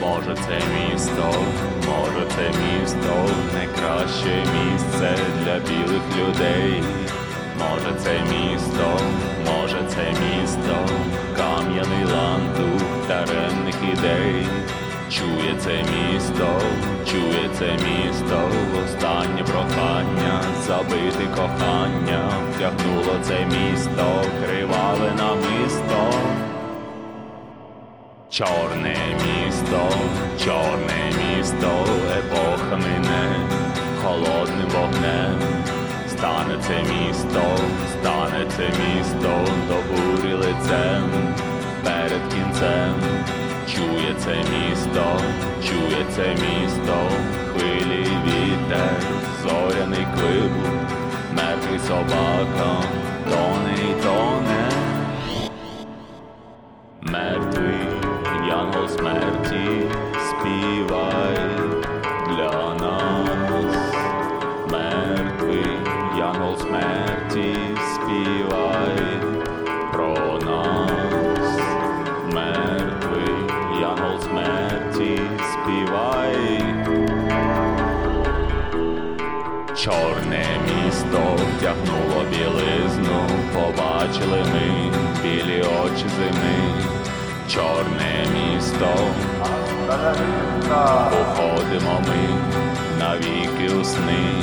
Може це місто, може це місто, найкраще місце для білих людей. Може це місто, може це місто, кам'яний лантух даремних ідей. Чує це місто, чує це місто, останнє прохання, забити кохання, втягнуло це місто, криваве намисто. Чорне місто, чорне місто, епоха мине, холодним вогнем. Стане це місто, стане це місто, до бурі лицем, перед кінцем. Чує це місто, чує це місто, хвилі вітер, зоряний клиб, мертвий собака, тоне й тоне. Мертвий смерті співай для нас. Мертвий янгол смерті співай про нас. Мертвий янгол смерті співай. Чорне місто втягнуло білизну, побачили ми білі очі зими. Чорне місто, походимо ми навіки у сни.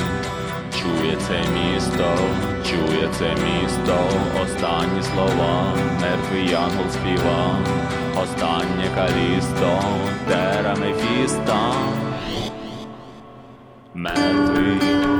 Чує це місто, чує це місто, останні слова, мертвий янгол співа, останнє калісто, тера Мефіста. Мертвий